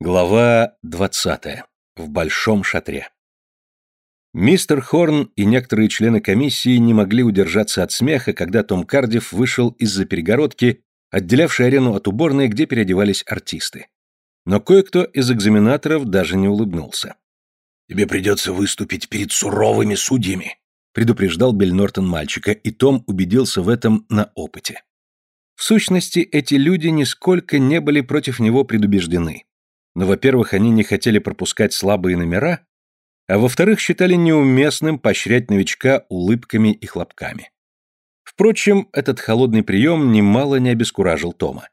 Глава 20. В большом шатре. Мистер Хорн и некоторые члены комиссии не могли удержаться от смеха, когда Том Кардив вышел из-за перегородки, отделявшей арену от уборной, где переодевались артисты. Но кое-кто из экзаменаторов даже не улыбнулся. «Тебе придется выступить перед суровыми судьями», предупреждал Билл Нортон мальчика, и Том убедился в этом на опыте. В сущности, эти люди нисколько не были против него предубеждены но, во-первых, они не хотели пропускать слабые номера, а во-вторых, считали неуместным поощрять новичка улыбками и хлопками. Впрочем, этот холодный прием немало не обескуражил Тома.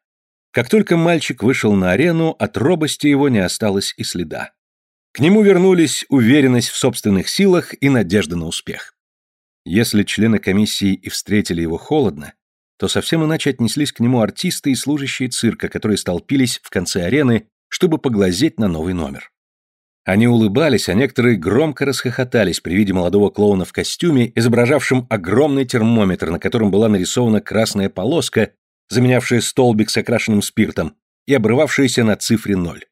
Как только мальчик вышел на арену, от робости его не осталось и следа. К нему вернулись уверенность в собственных силах и надежда на успех. Если члены комиссии и встретили его холодно, то совсем иначе отнеслись к нему артисты и служащие цирка, которые столпились в конце арены чтобы поглазеть на новый номер. Они улыбались, а некоторые громко расхохотались при виде молодого клоуна в костюме, изображавшем огромный термометр, на котором была нарисована красная полоска, заменявшая столбик с окрашенным спиртом, и обрывавшаяся на цифре ноль.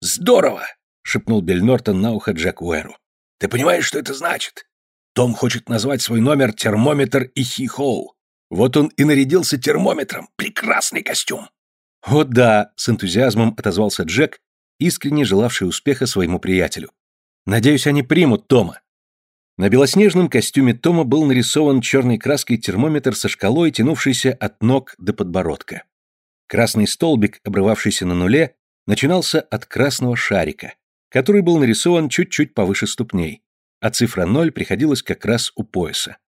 «Здорово!» — шепнул Бель Нортон на ухо Джек Уэру. «Ты понимаешь, что это значит? Том хочет назвать свой номер термометр и хи-хоу. Вот он и нарядился термометром. Прекрасный костюм!» «О да!» — с энтузиазмом отозвался Джек, искренне желавший успеха своему приятелю. «Надеюсь, они примут Тома». На белоснежном костюме Тома был нарисован черной краской термометр со шкалой, тянувшийся от ног до подбородка. Красный столбик, обрывавшийся на нуле, начинался от красного шарика, который был нарисован чуть-чуть повыше ступней, а цифра 0 приходилась как раз у пояса.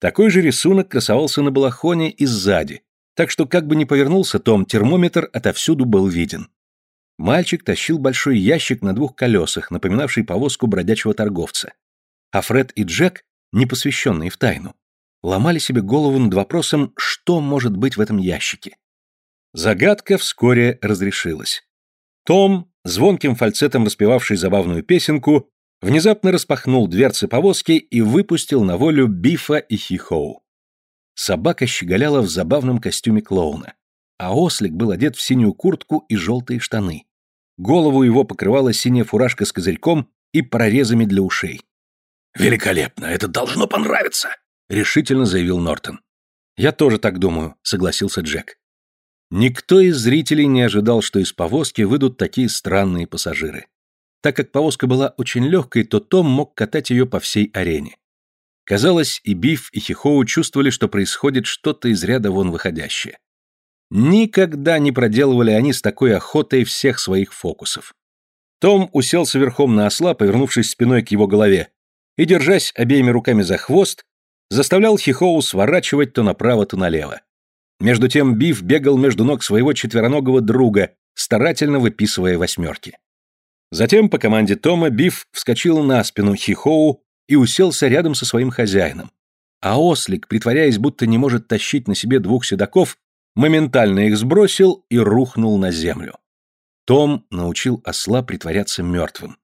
Такой же рисунок красовался на балахоне и сзади, так что как бы ни повернулся Том, термометр отовсюду был виден. Мальчик тащил большой ящик на двух колесах, напоминавший повозку бродячего торговца. А Фред и Джек, не посвященные в тайну, ломали себе голову над вопросом, что может быть в этом ящике. Загадка вскоре разрешилась. Том, звонким фальцетом распевавший забавную песенку, внезапно распахнул дверцы повозки и выпустил на волю Бифа и Хихоу. Собака щеголяла в забавном костюме клоуна, а ослик был одет в синюю куртку и желтые штаны. Голову его покрывала синяя фуражка с козырьком и прорезами для ушей. «Великолепно! Это должно понравиться!» — решительно заявил Нортон. «Я тоже так думаю», — согласился Джек. Никто из зрителей не ожидал, что из повозки выйдут такие странные пассажиры. Так как повозка была очень легкой, то Том мог катать ее по всей арене. Казалось, и Биф, и Хихоу чувствовали, что происходит что-то из ряда вон выходящее. Никогда не проделывали они с такой охотой всех своих фокусов. Том уселся верхом на осла, повернувшись спиной к его голове, и, держась обеими руками за хвост, заставлял Хихоу сворачивать то направо, то налево. Между тем Биф бегал между ног своего четвероногого друга, старательно выписывая восьмерки. Затем по команде Тома Биф вскочил на спину Хихоу и уселся рядом со своим хозяином. А ослик, притворяясь, будто не может тащить на себе двух седаков, моментально их сбросил и рухнул на землю. Том научил осла притворяться мертвым.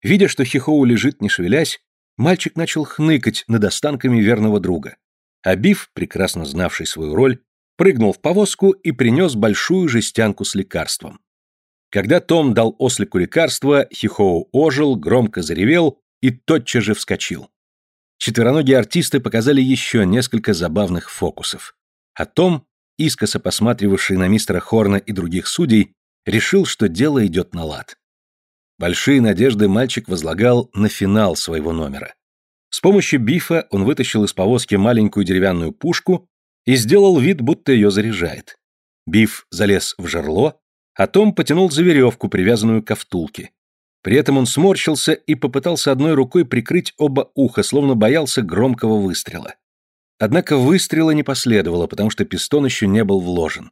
Видя, что Хихоу лежит, не шевелясь, мальчик начал хныкать над останками верного друга. А Биф, прекрасно знавший свою роль, прыгнул в повозку и принес большую жестянку с лекарством. Когда Том дал ослику лекарство, Хихоу ожил, громко заревел и тотчас же вскочил. Четвероногие артисты показали еще несколько забавных фокусов. А Том, искоса посматривавший на мистера Хорна и других судей, решил, что дело идет на лад. Большие надежды мальчик возлагал на финал своего номера. С помощью бифа он вытащил из повозки маленькую деревянную пушку и сделал вид, будто ее заряжает. Биф залез в жерло, а Том потянул за веревку, привязанную к втулке. При этом он сморщился и попытался одной рукой прикрыть оба уха, словно боялся громкого выстрела. Однако выстрела не последовало, потому что пистон еще не был вложен.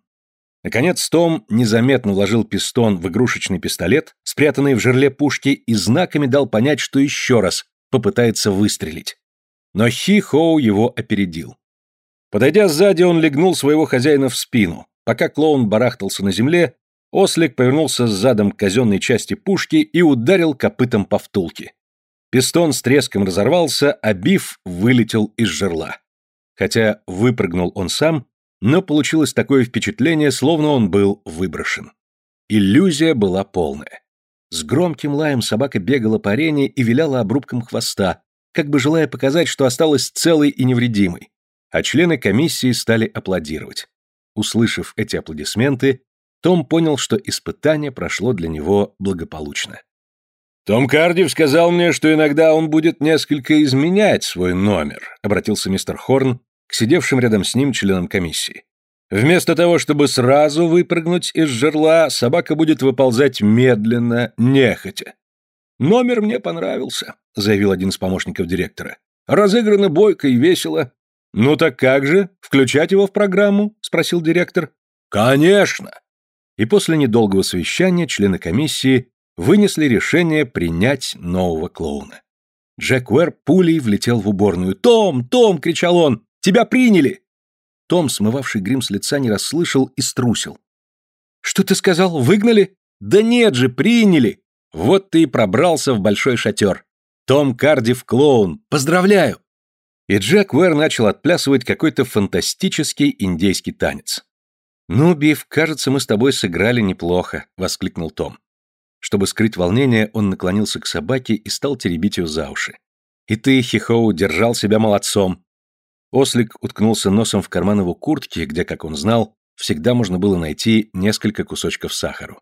Наконец Том незаметно вложил пистон в игрушечный пистолет, спрятанный в жерле пушки, и знаками дал понять, что еще раз попытается выстрелить. Но Хи-Хоу его опередил. Подойдя сзади, он легнул своего хозяина в спину. Пока клоун барахтался на земле, Ослик повернулся задом к казенной части пушки и ударил копытом по втулке. Пистон с треском разорвался, а биф вылетел из жерла. Хотя выпрыгнул он сам, но получилось такое впечатление, словно он был выброшен. Иллюзия была полная. С громким лаем собака бегала по арене и виляла обрубком хвоста, как бы желая показать, что осталась целой и невредимой. А члены комиссии стали аплодировать. Услышав эти аплодисменты, том понял, что испытание прошло для него благополучно. «Том Кардив сказал мне, что иногда он будет несколько изменять свой номер», обратился мистер Хорн к сидевшим рядом с ним членам комиссии. «Вместо того, чтобы сразу выпрыгнуть из жерла, собака будет выползать медленно, нехотя. Номер мне понравился», — заявил один из помощников директора. «Разыграно бойко и весело». «Ну так как же? Включать его в программу?» — спросил директор. «Конечно!» И после недолгого совещания члены комиссии вынесли решение принять нового клоуна. Джек Уэр пулей влетел в уборную. «Том! Том!» — кричал он. «Тебя приняли!» Том, смывавший грим с лица, не расслышал и струсил. «Что ты сказал? Выгнали?» «Да нет же, приняли!» Вот ты и пробрался в большой шатер. Том Кардив клоун. Поздравляю!» И Джек Уэр начал отплясывать какой-то фантастический индейский танец. «Ну, Биф, кажется, мы с тобой сыграли неплохо», — воскликнул Том. Чтобы скрыть волнение, он наклонился к собаке и стал теребить ее за уши. «И ты, Хихоу, держал себя молодцом!» Ослик уткнулся носом в карман его куртки, где, как он знал, всегда можно было найти несколько кусочков сахару.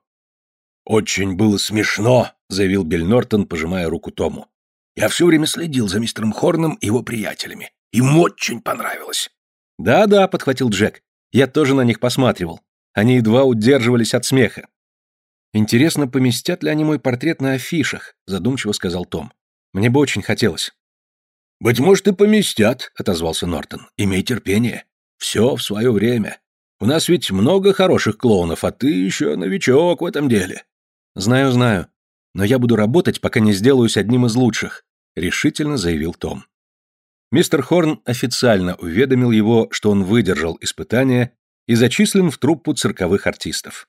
«Очень было смешно», — заявил Билл Нортон, пожимая руку Тому. «Я все время следил за мистером Хорном и его приятелями. Им очень понравилось». «Да-да», — подхватил Джек. «Я тоже на них посматривал. Они едва удерживались от смеха. «Интересно, поместят ли они мой портрет на афишах?» – задумчиво сказал Том. «Мне бы очень хотелось». «Быть может, и поместят», — отозвался Нортон. «Имей терпение. Все в свое время. У нас ведь много хороших клоунов, а ты еще новичок в этом деле». «Знаю, знаю. Но я буду работать, пока не сделаюсь одним из лучших», — решительно заявил Том. Мистер Хорн официально уведомил его, что он выдержал испытание и зачислен в труппу цирковых артистов.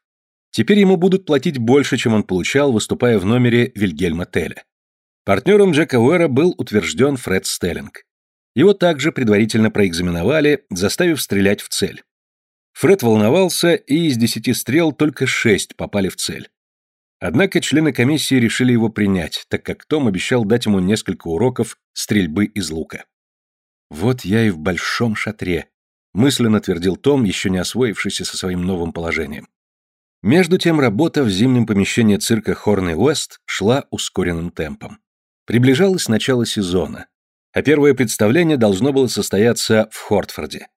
Теперь ему будут платить больше, чем он получал, выступая в номере Вильгельма Теля. Партнером Джека Уэра был утвержден Фред Стеллинг. Его также предварительно проэкзаменовали, заставив стрелять в цель. Фред волновался, и из десяти стрел только шесть попали в цель. Однако члены комиссии решили его принять, так как Том обещал дать ему несколько уроков стрельбы из лука. «Вот я и в большом шатре», — мысленно твердил Том, еще не освоившийся со своим новым положением. Между тем работа в зимнем помещении цирка Хорн Уэст шла ускоренным темпом. Приближалось начало сезона, а первое представление должно было состояться в Хортфорде.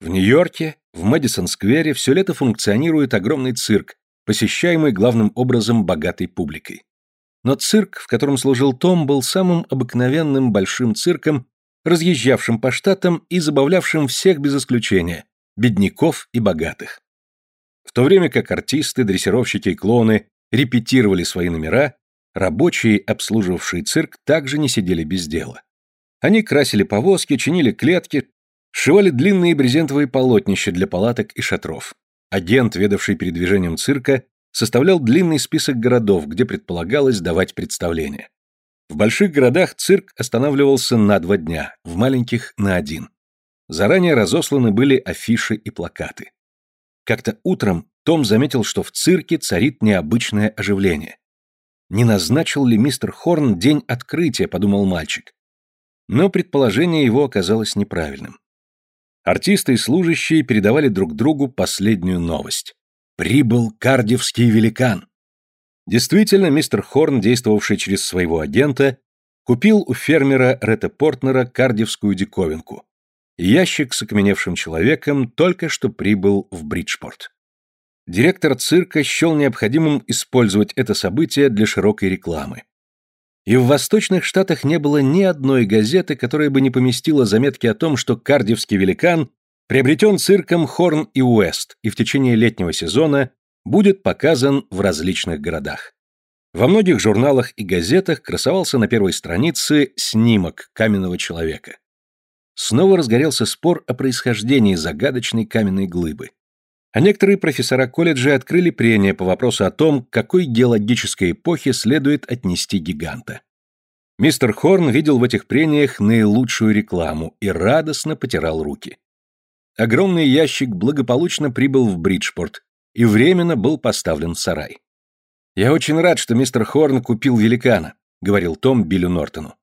В Нью-Йорке, в Мэдисон-сквере все лето функционирует огромный цирк, посещаемый главным образом богатой публикой. Но цирк, в котором служил Том, был самым обыкновенным большим цирком, разъезжавшим по штатам и забавлявшим всех без исключения, бедняков и богатых. В то время как артисты, дрессировщики и клоуны репетировали свои номера, рабочие, обслуживавшие цирк, также не сидели без дела. Они красили повозки, чинили клетки, сшивали длинные брезентовые полотнища для палаток и шатров. Агент, ведавший передвижением цирка, составлял длинный список городов, где предполагалось давать представления. В больших городах цирк останавливался на два дня, в маленьких – на один. Заранее разосланы были афиши и плакаты. Как-то утром Том заметил, что в цирке царит необычное оживление. «Не назначил ли мистер Хорн день открытия?» – подумал мальчик. Но предположение его оказалось неправильным. Артисты и служащие передавали друг другу последнюю новость. Прибыл кардивский великан. Действительно, мистер Хорн, действовавший через своего агента, купил у фермера Ретта Портнера кардивскую диковинку ящик с окаменевшим человеком только что прибыл в Бриджпорт. Директор цирка счел необходимым использовать это событие для широкой рекламы. И в восточных штатах не было ни одной газеты, которая бы не поместила заметки о том, что кардивский великан приобретен цирком Хорн и Уэст и в течение летнего сезона будет показан в различных городах. Во многих журналах и газетах красовался на первой странице снимок каменного человека. Снова разгорелся спор о происхождении загадочной каменной глыбы. А некоторые профессора колледжа открыли прения по вопросу о том, к какой геологической эпохе следует отнести гиганта. Мистер Хорн видел в этих прениях наилучшую рекламу и радостно потирал руки. Огромный ящик благополучно прибыл в Бриджпорт, и временно был поставлен в сарай. «Я очень рад, что мистер Хорн купил великана», — говорил Том Биллю Нортону.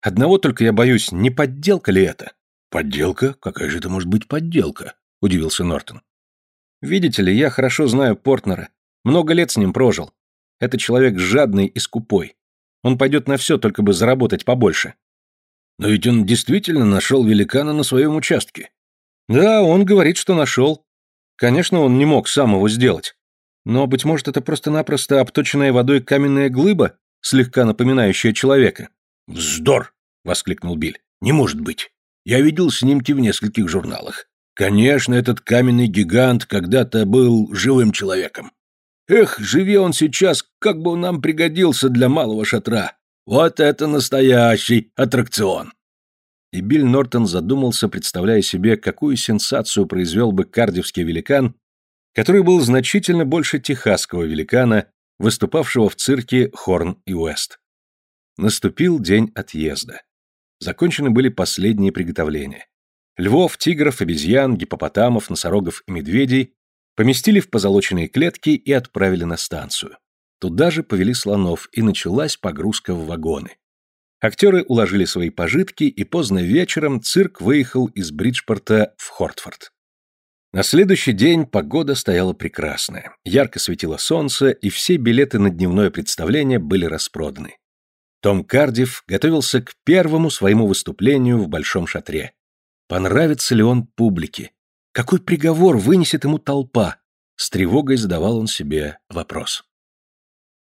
«Одного только я боюсь, не подделка ли это?» «Подделка? Какая же это может быть подделка?» — удивился Нортон. «Видите ли, я хорошо знаю Портнера. Много лет с ним прожил. Это человек жадный и скупой. Он пойдет на все, только бы заработать побольше». «Но ведь он действительно нашел великана на своем участке». «Да, он говорит, что нашел. Конечно, он не мог сам его сделать. Но, быть может, это просто-напросто обточенная водой каменная глыба, слегка напоминающая человека. «Вздор!» — воскликнул Биль. «Не может быть. Я видел снимки в нескольких журналах. Конечно, этот каменный гигант когда-то был живым человеком. Эх, живи он сейчас, как бы он нам пригодился для малого шатра. Вот это настоящий аттракцион!» И Билл Нортон задумался, представляя себе, какую сенсацию произвел бы кардивский великан, который был значительно больше техасского великана, выступавшего в цирке Хорн и Уэст. Наступил день отъезда. Закончены были последние приготовления. Львов, тигров, обезьян, гипопотамов, носорогов и медведей поместили в позолоченные клетки и отправили на станцию. Туда же повели слонов, и началась погрузка в вагоны. Актеры уложили свои пожитки, и поздно вечером цирк выехал из Бриджпорта в Хортфорд. На следующий день погода стояла прекрасная. Ярко светило солнце, и все билеты на дневное представление были распроданы. Том Кардив готовился к первому своему выступлению в Большом шатре. Понравится ли он публике? Какой приговор вынесет ему толпа? С тревогой задавал он себе вопрос.